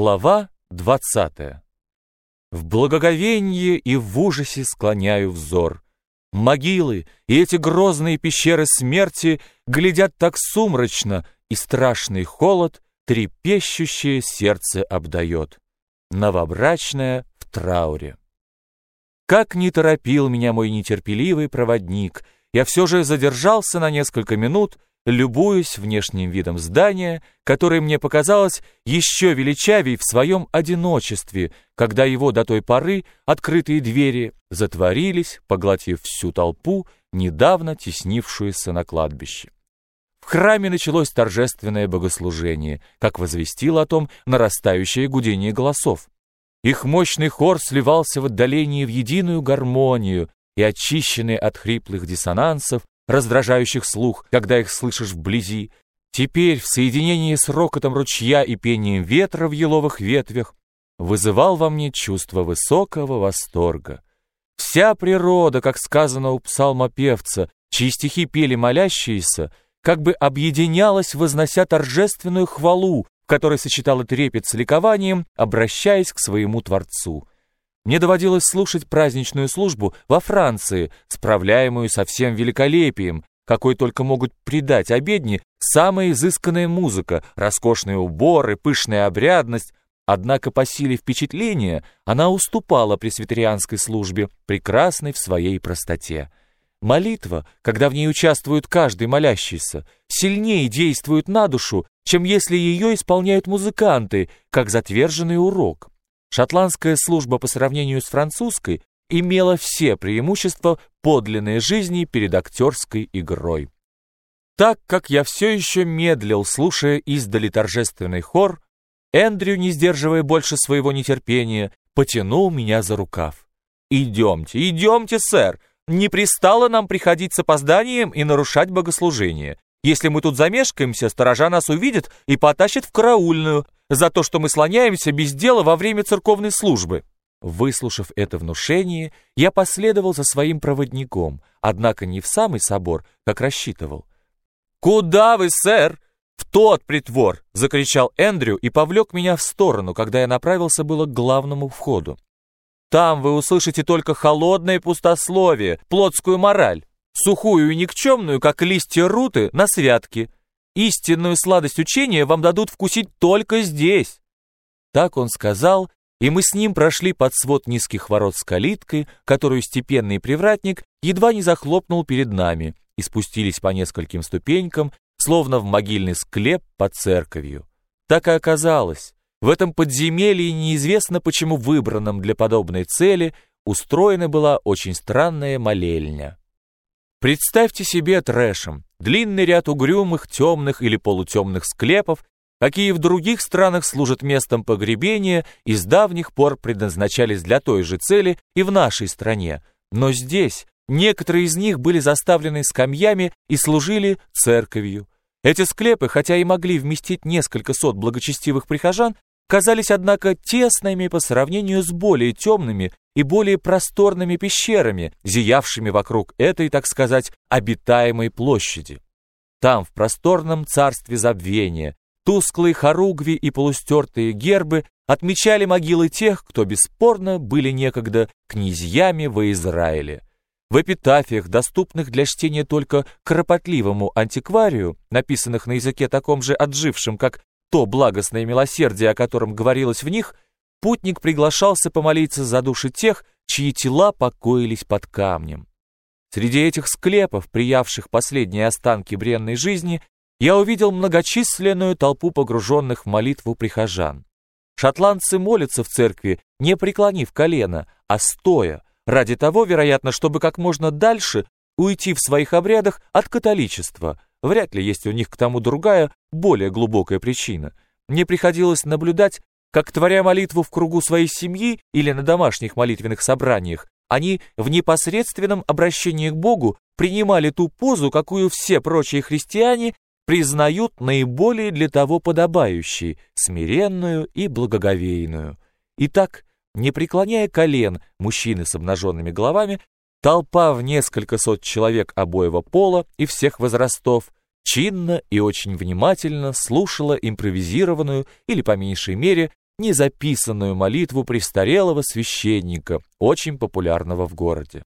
Глава 20 В благоговении и в ужасе склоняю взор. Могилы и эти грозные пещеры смерти глядят так сумрачно, и страшный холод трепещущее сердце обдает. Новобрачная в трауре. Как не торопил меня мой нетерпеливый проводник, я все же задержался на несколько минут, любуясь внешним видом здания, которое мне показалось еще величавей в своем одиночестве, когда его до той поры открытые двери затворились, поглотив всю толпу, недавно теснившуюся на кладбище. В храме началось торжественное богослужение, как возвестило о том нарастающее гудение голосов. Их мощный хор сливался в отдалении в единую гармонию, и очищенный от хриплых диссонансов раздражающих слух, когда их слышишь вблизи. Теперь в соединении с рокотом ручья и пением ветра в еловых ветвях вызывал во мне чувство высокого восторга. Вся природа, как сказано у псалмопевца, чьи стихи пели молящиеся, как бы объединялась, вознося торжественную хвалу, в которой сочетала трепет с ликованием, обращаясь к своему Творцу. Мне доводилось слушать праздничную службу во Франции, справляемую со всем великолепием, какой только могут придать обедни самая изысканная музыка, роскошные уборы, пышная обрядность, однако по силе впечатления она уступала пресвитерианской службе, прекрасной в своей простоте. Молитва, когда в ней участвует каждый молящийся, сильнее действует на душу, чем если ее исполняют музыканты, как затверженный урок. Шотландская служба по сравнению с французской имела все преимущества подлинной жизни перед актерской игрой. Так как я все еще медлил, слушая издали торжественный хор, Эндрю, не сдерживая больше своего нетерпения, потянул меня за рукав. «Идемте, идемте, сэр! Не пристало нам приходить с опозданием и нарушать богослужение. Если мы тут замешкаемся, сторожа нас увидит и потащит в караульную за то, что мы слоняемся без дела во время церковной службы». Выслушав это внушение, я последовал за своим проводником, однако не в самый собор, как рассчитывал. «Куда вы, сэр?» «В тот притвор!» — закричал Эндрю и повлек меня в сторону, когда я направился было к главному входу. «Там вы услышите только холодное пустословие, плотскую мораль сухую и никчемную, как листья руты, на святке. Истинную сладость учения вам дадут вкусить только здесь». Так он сказал, и мы с ним прошли под свод низких ворот с калиткой, которую степенный привратник едва не захлопнул перед нами, и спустились по нескольким ступенькам, словно в могильный склеп под церковью. Так и оказалось. В этом подземелье, неизвестно почему выбранном для подобной цели, устроена была очень странная молельня. Представьте себе трэшем длинный ряд угрюмых, темных или полутемных склепов, какие в других странах служат местом погребения и с давних пор предназначались для той же цели и в нашей стране. Но здесь некоторые из них были заставлены скамьями и служили церковью. Эти склепы, хотя и могли вместить несколько сот благочестивых прихожан, казались, однако, тесными по сравнению с более темными и более просторными пещерами, зиявшими вокруг этой, так сказать, обитаемой площади. Там, в просторном царстве забвения, тусклые хоругви и полустертые гербы отмечали могилы тех, кто бесспорно были некогда князьями во Израиле. В эпитафиях, доступных для чтения только кропотливому антикварию, написанных на языке таком же отжившем, как то благостное милосердие, о котором говорилось в них, путник приглашался помолиться за души тех, чьи тела покоились под камнем. Среди этих склепов, приявших последние останки бренной жизни, я увидел многочисленную толпу погруженных в молитву прихожан. Шотландцы молятся в церкви, не преклонив колено, а стоя, ради того, вероятно, чтобы как можно дальше уйти в своих обрядах от католичества, Вряд ли есть у них к тому другая, более глубокая причина. Мне приходилось наблюдать, как, творя молитву в кругу своей семьи или на домашних молитвенных собраниях, они в непосредственном обращении к Богу принимали ту позу, какую все прочие христиане признают наиболее для того подобающей, смиренную и благоговейную. Итак, не преклоняя колен, мужчины с обнаженными головами Толпа в несколько сот человек обоего пола и всех возрастов чинно и очень внимательно слушала импровизированную или, по меньшей мере, незаписанную молитву престарелого священника, очень популярного в городе.